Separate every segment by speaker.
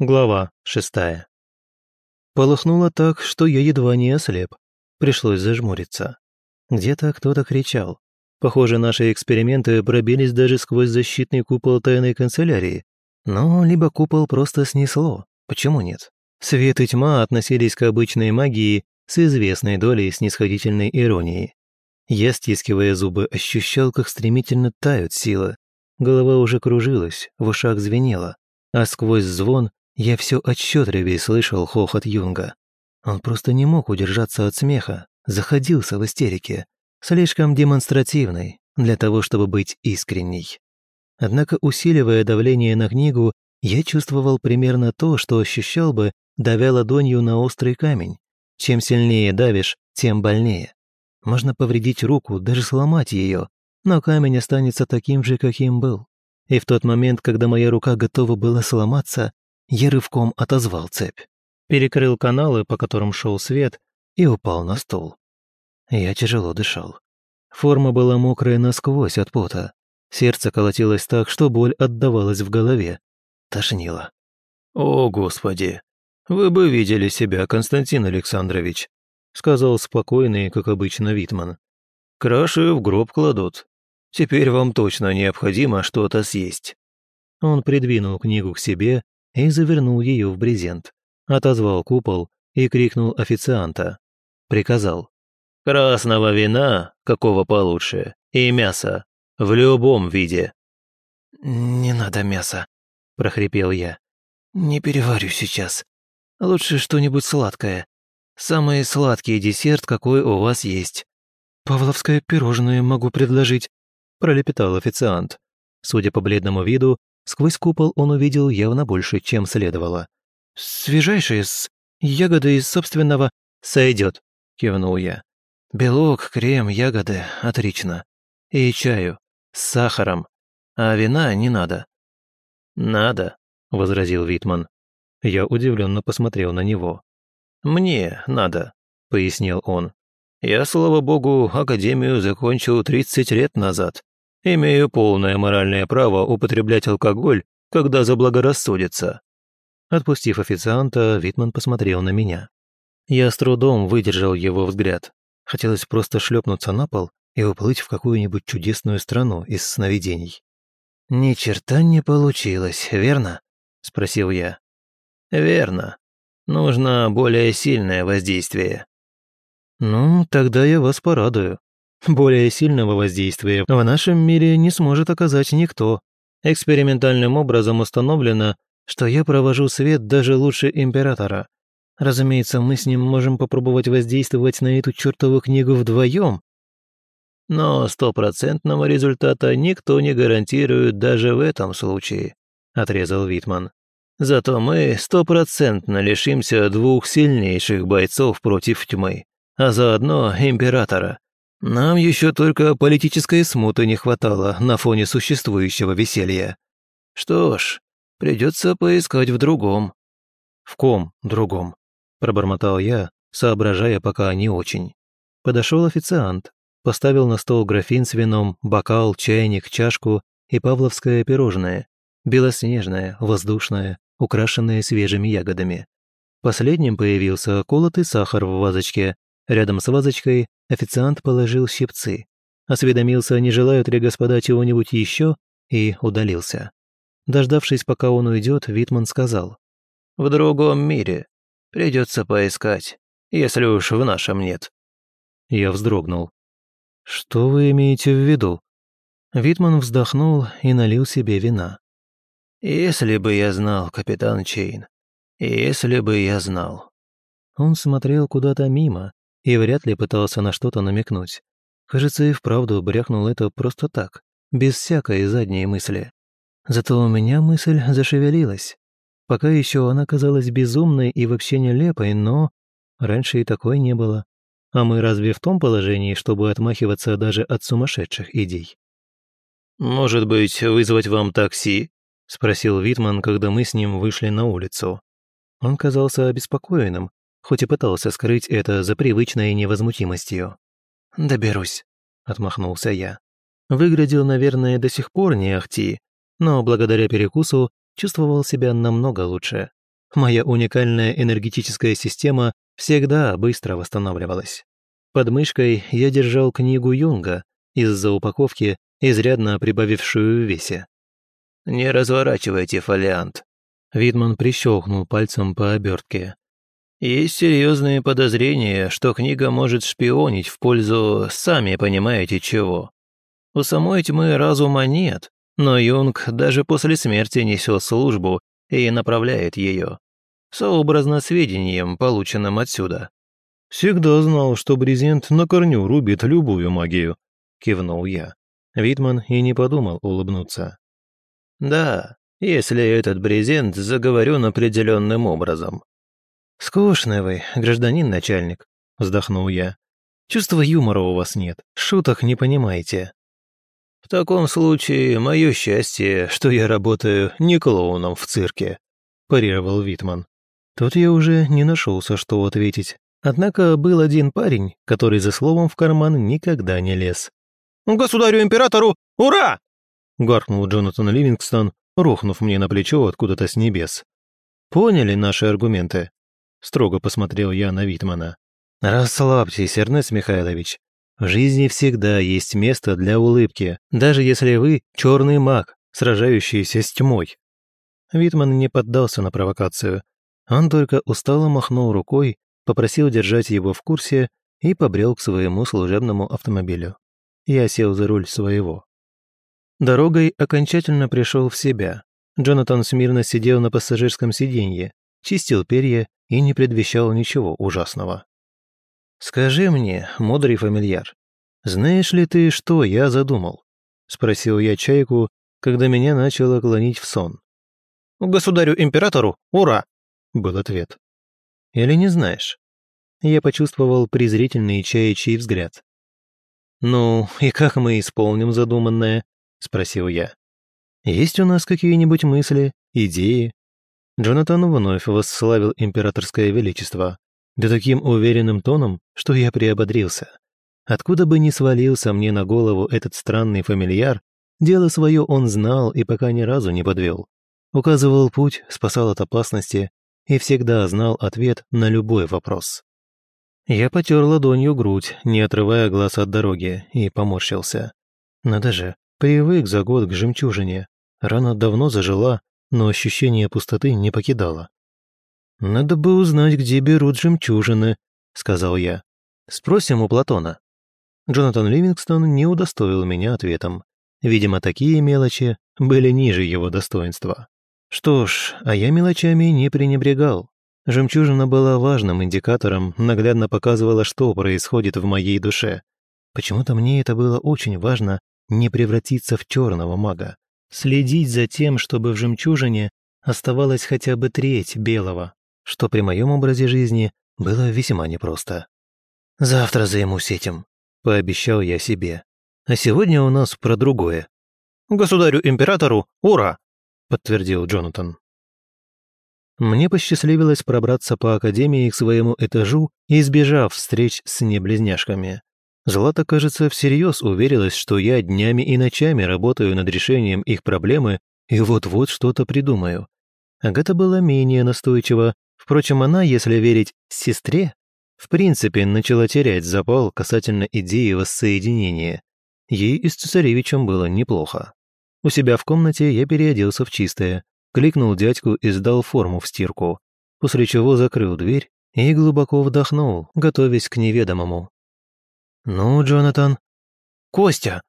Speaker 1: Глава шестая. Полыхнуло так, что я едва не ослеп. Пришлось зажмуриться. Где-то кто-то кричал. Похоже, наши эксперименты пробились даже сквозь защитный купол тайной канцелярии. Но либо купол просто снесло. Почему нет? Свет и тьма относились к обычной магии с известной долей снисходительной иронии. Я, стискивая зубы, ощущал, как стремительно тают силы. Голова уже кружилась, в ушах звенело, а сквозь звон я все отчетливее слышал хохот Юнга. Он просто не мог удержаться от смеха, заходился в истерике, слишком демонстративный для того, чтобы быть искренней. Однако, усиливая давление на книгу, я чувствовал примерно то, что ощущал бы, давя ладонью на острый камень. Чем сильнее давишь, тем больнее. Можно повредить руку, даже сломать ее, но камень останется таким же, каким был. И в тот момент, когда моя рука готова была сломаться, я рывком отозвал цепь, перекрыл каналы, по которым шел свет, и упал на стол. Я тяжело дышал. Форма была мокрая насквозь от пота. Сердце колотилось так, что боль отдавалась в голове. Тошнило.
Speaker 2: «О, Господи! Вы бы видели себя, Константин Александрович!» сказал спокойный, как обычно, Витман. «Краши в гроб кладут. Теперь вам точно необходимо что-то съесть».
Speaker 1: Он придвинул книгу к себе и завернул ее в брезент, отозвал купол и крикнул официанта. Приказал.
Speaker 2: «Красного вина, какого получше, и мяса, в любом виде».
Speaker 3: «Не надо мяса», – прохрипел я. «Не переварю сейчас. Лучше что-нибудь сладкое. Самый сладкий десерт, какой у вас есть».
Speaker 1: «Павловское пирожное могу предложить», – пролепетал официант. Судя по бледному виду, Сквозь купол он увидел явно больше, чем следовало. «Свежайшие, с ягоды из собственного...» «Сойдет», — кивнул я. «Белок, крем, ягоды — отлично. И чаю, с сахаром. А вина не надо».
Speaker 2: «Надо», — возразил Витман.
Speaker 1: Я удивленно посмотрел на него.
Speaker 2: «Мне надо», — пояснил он. «Я, слава богу, академию закончил 30 лет назад. Имею полное моральное право употреблять алкоголь, когда заблагорассудится».
Speaker 1: Отпустив официанта, Витман посмотрел на меня. Я с трудом выдержал его взгляд. Хотелось просто шлепнуться на пол и уплыть в какую-нибудь чудесную страну из сновидений. «Ни черта не получилось, верно?» – спросил я.
Speaker 2: «Верно. Нужно более сильное воздействие».
Speaker 1: «Ну, тогда я вас порадую. Более сильного воздействия в нашем мире не сможет оказать никто. Экспериментальным образом установлено, что я провожу свет даже лучше Императора. Разумеется, мы с ним можем попробовать воздействовать на эту чертову книгу вдвоем.
Speaker 2: Но стопроцентного результата никто не гарантирует даже в этом случае, отрезал Витман. Зато мы стопроцентно лишимся двух сильнейших бойцов против тьмы, а заодно Императора. Нам еще только политической смуты не хватало на фоне существующего веселья. Что ж, придется поискать в другом».
Speaker 1: «В ком другом?» – пробормотал я, соображая пока не очень. Подошел официант, поставил на стол графин с вином, бокал, чайник, чашку и павловское пирожное, белоснежное, воздушное, украшенное свежими ягодами. Последним появился колотый сахар в вазочке, Рядом с вазочкой официант положил щипцы, осведомился, не желают ли господа чего-нибудь еще, и удалился. Дождавшись, пока он уйдет, Витман сказал.
Speaker 2: «В другом мире. Придется поискать, если уж в нашем нет».
Speaker 1: Я вздрогнул. «Что вы имеете в виду?» Витман вздохнул и налил себе вина.
Speaker 2: «Если бы я знал, капитан Чейн, если бы я знал».
Speaker 1: Он смотрел куда-то мимо, и вряд ли пытался на что-то намекнуть. Кажется, и вправду бряхнул это просто так, без всякой задней мысли. Зато у меня мысль зашевелилась. Пока еще она казалась безумной и вообще нелепой, но раньше и такой не было. А мы разве в том положении, чтобы отмахиваться даже от сумасшедших идей?
Speaker 2: «Может быть, вызвать вам такси?» – спросил Витман, когда мы с ним вышли на улицу.
Speaker 1: Он казался обеспокоенным, хоть и пытался скрыть это за привычной невозмутимостью. «Доберусь», — отмахнулся я. Выглядел, наверное, до сих пор не ахти, но благодаря перекусу чувствовал себя намного лучше. моя уникальная энергетическая система всегда быстро восстанавливалась. Под мышкой я держал книгу Юнга, из-за упаковки, изрядно прибавившую в весе.
Speaker 2: «Не разворачивайте фолиант», — Видман прищелкнул пальцем по обертке. «Есть серьезные подозрения, что книга может шпионить в пользу, сами понимаете чего. У самой тьмы разума нет, но Юнг даже после смерти несет службу и направляет ее, сообразно сведениям, полученным отсюда.
Speaker 1: «Всегда знал, что брезент на корню рубит любую магию», — кивнул я. Витман и не подумал улыбнуться.
Speaker 2: «Да, если этот брезент заговорен определенным образом».
Speaker 1: «Скучный вы, гражданин начальник», — вздохнул я. «Чувства юмора у вас нет, шуток не понимаете».
Speaker 2: «В таком случае мое счастье, что я работаю не клоуном в цирке», – парировал Витман.
Speaker 1: Тут я уже не нашелся, что ответить. Однако был один парень, который за словом в карман никогда не лез.
Speaker 3: «Государю-императору, ура!»
Speaker 1: – гаркнул Джонатан Ливингстон, рухнув мне на плечо откуда-то с небес. «Поняли наши аргументы?» – строго посмотрел я на Витмана. «Расслабьтесь, Эрнест Михайлович. В жизни всегда есть место для улыбки, даже если вы черный маг, сражающийся с тьмой. Витман не поддался на провокацию. Он только устало махнул рукой, попросил держать его в курсе и побрел к своему служебному автомобилю. Я сел за руль своего. Дорогой окончательно пришел в себя. Джонатан смирно сидел на пассажирском сиденье, чистил перья и не предвещал ничего ужасного. «Скажи мне, мудрый фамильяр, знаешь ли ты, что я задумал?» — спросил я Чайку, когда меня начало клонить в сон.
Speaker 3: «Государю-императору, ура!»
Speaker 1: — был ответ. «Или не знаешь?» Я почувствовал презрительный чаячий взгляд. «Ну, и как мы исполним задуманное?» — спросил я. «Есть у нас какие-нибудь мысли, идеи?» Джонатан вновь восславил императорское величество, да таким уверенным тоном, что я приободрился. Откуда бы ни свалился мне на голову этот странный фамильяр, дело свое он знал и пока ни разу не подвел. Указывал путь, спасал от опасности и всегда знал ответ на любой вопрос. Я потер ладонью грудь, не отрывая глаз от дороги, и поморщился. Надо же, привык за год к жемчужине. Рана давно зажила, но ощущение пустоты не покидало. «Надо бы узнать, где берут жемчужины», — сказал я. «Спросим у Платона». Джонатан Ливингстон не удостоил меня ответом. Видимо, такие мелочи были ниже его достоинства. Что ж, а я мелочами не пренебрегал. Жемчужина была важным индикатором, наглядно показывала, что происходит в моей душе. Почему-то мне это было очень важно не превратиться в черного мага. Следить за тем, чтобы в жемчужине оставалась хотя бы треть белого что при моем образе жизни было весьма непросто. «Завтра займусь этим», — пообещал я себе. «А сегодня у нас про другое».
Speaker 3: «Государю-императору, ура!» — подтвердил Джонатан.
Speaker 1: Мне посчастливилось пробраться по академии к своему этажу, избежав встреч с неблизняшками. Злата, кажется, всерьез уверилась, что я днями и ночами работаю над решением их проблемы и вот-вот что-то придумаю. Агата была менее настойчива, Впрочем, она, если верить сестре, в принципе начала терять запал касательно идеи воссоединения. Ей и с цесаревичем было неплохо. У себя в комнате я переоделся в чистое, кликнул дядьку и сдал форму в стирку, после чего закрыл дверь и глубоко вдохнул, готовясь к неведомому. «Ну, Джонатан?»
Speaker 3: «Костя!»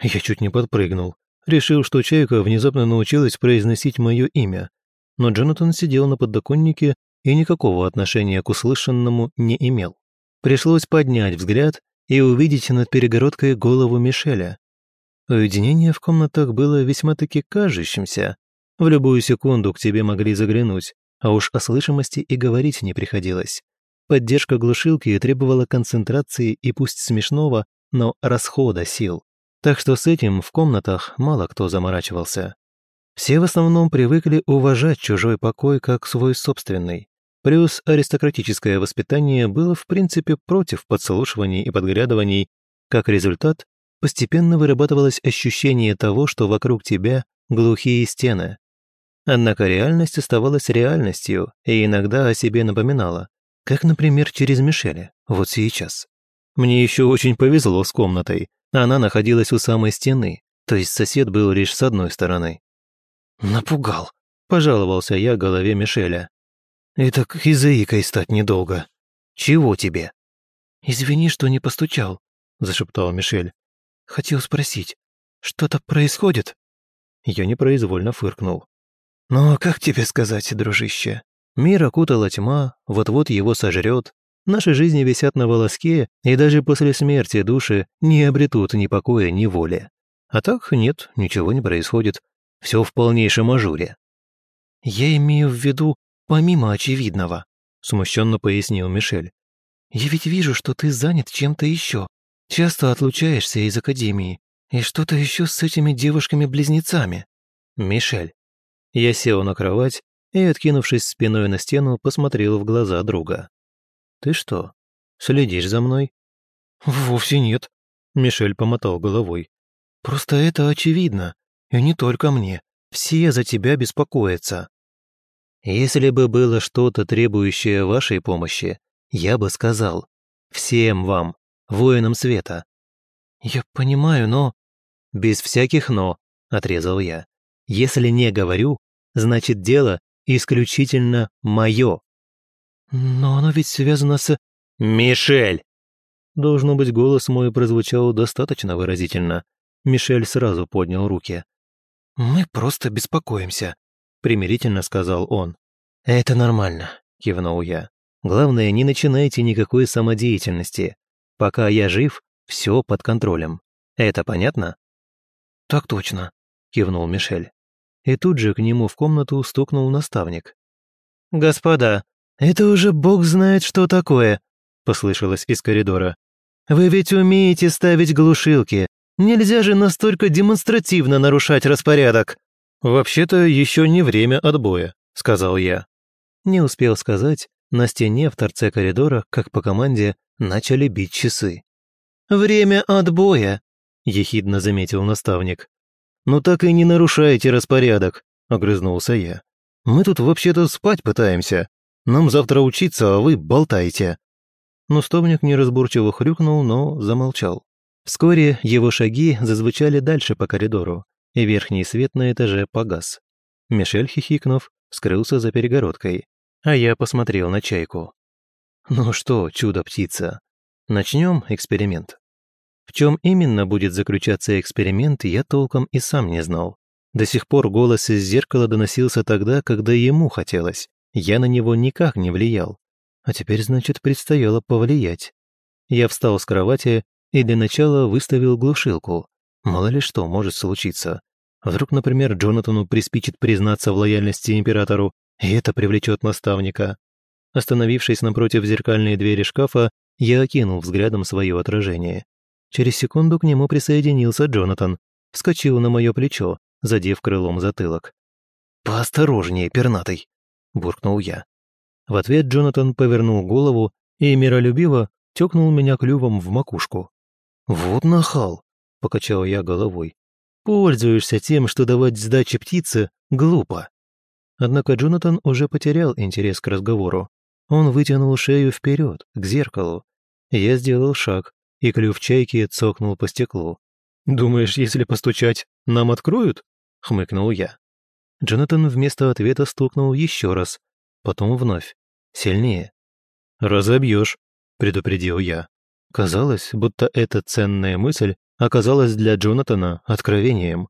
Speaker 1: Я чуть не подпрыгнул. Решил, что чайка внезапно научилась произносить мое имя. Но Джонатан сидел на подоконнике и никакого отношения к услышанному не имел. Пришлось поднять взгляд и увидеть над перегородкой голову Мишеля. Уединение в комнатах было весьма-таки кажущимся. В любую секунду к тебе могли заглянуть, а уж о слышимости и говорить не приходилось. Поддержка глушилки требовала концентрации и пусть смешного, но расхода сил. Так что с этим в комнатах мало кто заморачивался. Все в основном привыкли уважать чужой покой как свой собственный. Плюс аристократическое воспитание было в принципе против подслушиваний и подглядываний. Как результат, постепенно вырабатывалось ощущение того, что вокруг тебя глухие стены. Однако реальность оставалась реальностью и иногда о себе напоминала, как, например, через Мишеля, вот сейчас. Мне еще очень повезло с комнатой, она находилась у самой стены, то есть сосед был лишь с одной стороны.
Speaker 3: «Напугал», –
Speaker 1: пожаловался я голове Мишеля.
Speaker 3: «И так и заикой стать недолго. Чего тебе?»
Speaker 1: «Извини, что не постучал», – зашептал Мишель. «Хотел спросить, что-то происходит?» Я непроизвольно фыркнул.
Speaker 3: «Ну, как тебе сказать, дружище?
Speaker 1: Мир окутала тьма, вот-вот его сожрет. Наши жизни висят на волоске, и даже после смерти души не обретут ни покоя, ни воли. А так нет, ничего не происходит. Все в полнейшем ажуре.
Speaker 3: «Я имею в виду помимо очевидного», – смущенно пояснил Мишель. «Я ведь вижу, что ты занят чем-то еще. Часто отлучаешься из академии. И что-то еще с этими девушками-близнецами».
Speaker 1: «Мишель». Я сел на кровать и, откинувшись спиной на стену, посмотрел в глаза друга. «Ты что, следишь за мной?»
Speaker 3: «Вовсе нет», – Мишель помотал головой. «Просто это очевидно. И не только мне. Все за тебя беспокоятся».
Speaker 1: «Если бы было что-то, требующее вашей помощи, я бы сказал. Всем вам, воинам света».
Speaker 3: «Я понимаю, но...»
Speaker 1: «Без всяких «но», — отрезал я. «Если не говорю, значит дело исключительно мое».
Speaker 3: «Но оно ведь связано с...»
Speaker 1: «Мишель!» Должно быть, голос мой прозвучал достаточно выразительно. Мишель сразу поднял руки.
Speaker 3: «Мы просто беспокоимся», —
Speaker 1: примирительно сказал он.
Speaker 3: «Это нормально», —
Speaker 1: кивнул я. «Главное, не начинайте никакой самодеятельности. Пока я жив, все под контролем. Это понятно?»
Speaker 3: «Так точно», —
Speaker 1: кивнул Мишель. И тут же к нему в комнату стукнул наставник.
Speaker 2: «Господа, это уже бог знает, что такое», — послышалось из коридора. «Вы ведь умеете ставить глушилки, Нельзя же настолько демонстративно нарушать распорядок».
Speaker 1: «Вообще-то еще не время отбоя», — сказал я. Не успел сказать, на стене в торце коридора, как по команде, начали бить часы.
Speaker 2: «Время отбоя», — ехидно заметил наставник.
Speaker 1: «Ну так и не нарушайте распорядок», — огрызнулся я. «Мы тут вообще-то спать пытаемся. Нам завтра учиться, а вы болтаете». Наставник неразборчиво хрюкнул, но замолчал. Вскоре его шаги зазвучали дальше по коридору, и верхний свет на этаже погас. Мишель, хихикнув, скрылся за перегородкой, а я посмотрел на чайку. Ну что, чудо-птица, начнем эксперимент. В чем именно будет заключаться эксперимент, я толком и сам не знал. До сих пор голос из зеркала доносился тогда, когда ему хотелось. Я на него никак не влиял. А теперь, значит, предстояло повлиять. Я встал с кровати и для начала выставил глушилку. Мало ли что может случиться. Вдруг, например, Джонатану приспичит признаться в лояльности императору, и это привлечет наставника. Остановившись напротив зеркальной двери шкафа, я окинул взглядом свое отражение. Через секунду к нему присоединился Джонатан, вскочил на мое плечо, задев крылом затылок. «Поосторожнее, пернатый!» – буркнул я. В ответ Джонатан повернул голову и миролюбиво тёкнул меня клювом в макушку. «Вот нахал!» – покачал я головой. «Пользуешься тем, что давать сдачи птице глупо». Однако Джонатан уже потерял интерес к разговору. Он вытянул шею вперед, к зеркалу. Я сделал шаг, и клюв чайки цокнул по стеклу. «Думаешь, если постучать, нам откроют?» – хмыкнул я. Джонатан вместо ответа стукнул еще раз, потом вновь, сильнее. «Разобьешь», – предупредил я. Казалось, будто эта ценная мысль оказалась для Джонатана откровением.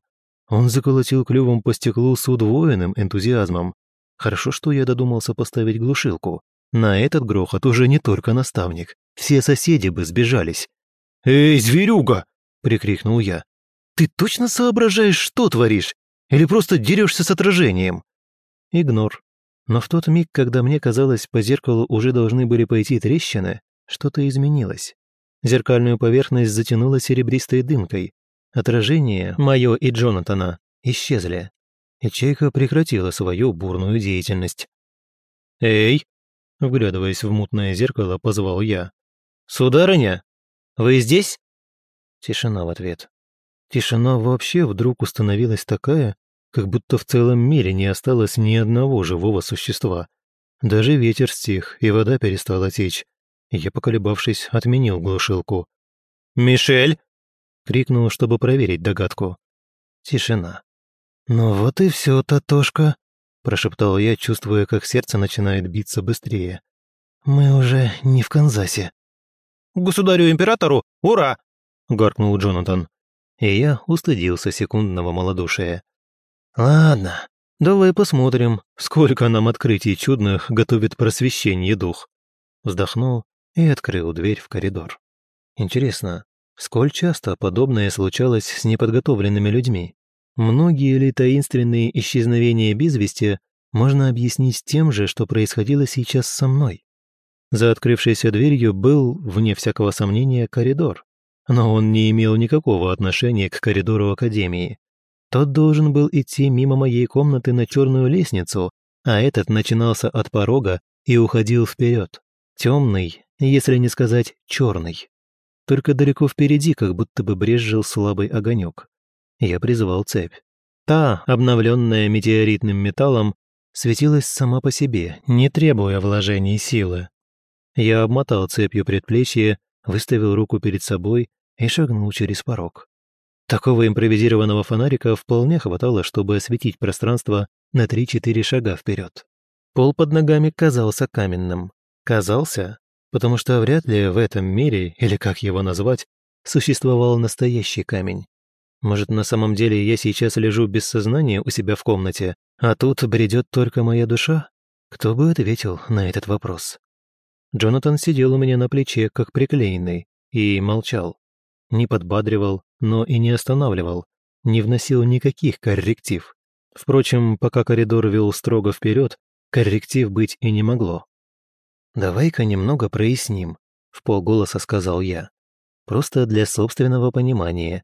Speaker 1: Он заколотил клювом по стеклу с удвоенным энтузиазмом. Хорошо, что я додумался поставить глушилку. На этот грохот уже не только наставник. Все соседи бы сбежались. «Эй, зверюга!» – прикрикнул я. «Ты точно соображаешь, что творишь? Или просто дерешься с отражением?» Игнор. Но в тот миг, когда мне казалось, по зеркалу уже должны были пойти трещины, что-то изменилось. Зеркальную поверхность затянуло серебристой дымкой. Отражение, мое и Джонатана, исчезли. И Чайка прекратила свою бурную деятельность. «Эй!» – вглядываясь в мутное зеркало, позвал я. «Сударыня, вы здесь?» Тишина в ответ. Тишина вообще вдруг установилась такая, как будто в целом мире не осталось ни одного живого существа. Даже ветер стих, и вода перестала течь. Я, поколебавшись, отменил глушилку.
Speaker 2: «Мишель!» — крикнул, чтобы проверить догадку.
Speaker 1: Тишина. «Ну вот и все, Татошка», — прошептал я, чувствуя, как сердце начинает биться быстрее. «Мы уже не в Канзасе».
Speaker 2: «Государю-императору! Ура!»
Speaker 1: — гаркнул Джонатан. И я устыдился секундного малодушия. «Ладно, давай посмотрим, сколько нам открытий чудных готовит просвещение дух». Вздохнул и открыл дверь в коридор. Интересно, сколь часто подобное случалось с неподготовленными людьми? Многие ли таинственные исчезновения без вести можно объяснить тем же, что происходило сейчас со мной? За открывшейся дверью был, вне всякого сомнения, коридор. Но он не имел никакого отношения к коридору Академии. Тот должен был идти мимо моей комнаты на черную лестницу, а этот начинался от порога и уходил вперед. Темный, если не сказать черный. Только далеко впереди как будто бы брезжил слабый огонек. Я призвал цепь. Та, обновленная метеоритным металлом, светилась сама по себе, не требуя вложений силы. Я обмотал цепью предплечье, выставил руку перед собой и шагнул через порог. Такого импровизированного фонарика вполне хватало, чтобы осветить пространство на 3-4 шага вперед. Пол под ногами казался каменным. Казался, потому что вряд ли в этом мире, или как его назвать, существовал настоящий камень. Может, на самом деле я сейчас лежу без сознания у себя в комнате, а тут бредет только моя душа? Кто бы ответил на этот вопрос? Джонатан сидел у меня на плече, как приклеенный, и молчал. Не подбадривал, но и не останавливал, не вносил никаких корректив. Впрочем, пока коридор вел строго вперед, корректив быть и не могло. «Давай-ка немного проясним», — в полголоса сказал я. «Просто для собственного понимания.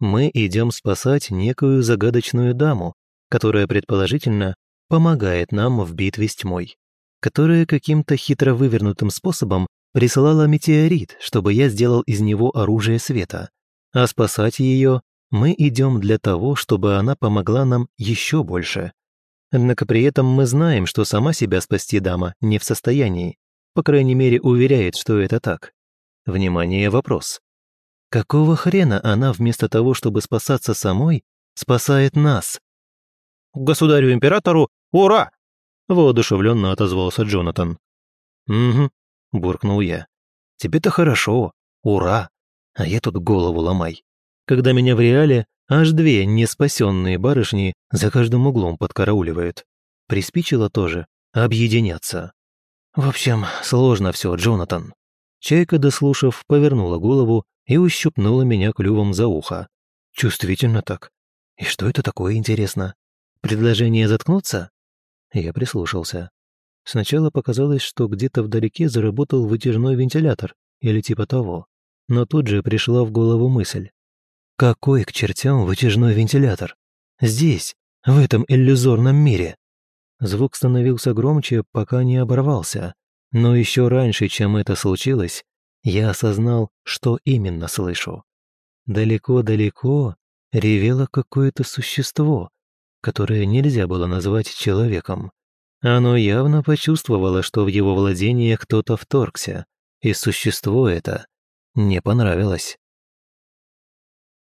Speaker 1: Мы идем спасать некую загадочную даму, которая, предположительно, помогает нам в битве с тьмой, которая каким-то хитро вывернутым способом присылала метеорит, чтобы я сделал из него оружие света. А спасать ее мы идем для того, чтобы она помогла нам еще больше. Однако при этом мы знаем, что сама себя спасти дама не в состоянии. По крайней мере, уверяет, что это так. Внимание, вопрос. Какого хрена она вместо того, чтобы спасаться самой, спасает нас?
Speaker 2: «Государю-императору, ура!»
Speaker 1: Воодушевленно отозвался Джонатан. «Угу, буркнул я. «Тебе-то хорошо, ура! А я тут голову ломай. Когда меня в реале аж две неспасенные барышни за каждым углом подкарауливают. Приспичило тоже объединяться. В общем, сложно все, Джонатан». Чайка, дослушав, повернула голову и ущипнула меня клювом за ухо. Чувствительно так. И что это такое, интересно? Предложение заткнуться? Я прислушался. Сначала показалось, что где-то вдалеке заработал вытяжной вентилятор или типа того. Но тут же пришла в голову мысль. Какой к чертям вытяжной вентилятор? Здесь, в этом иллюзорном мире. Звук становился громче, пока не оборвался. Но еще раньше, чем это случилось, я осознал, что именно слышу. Далеко-далеко ревело какое-то существо, которое нельзя было назвать человеком. Оно явно почувствовало, что в его владение кто-то вторгся, и существо это не понравилось.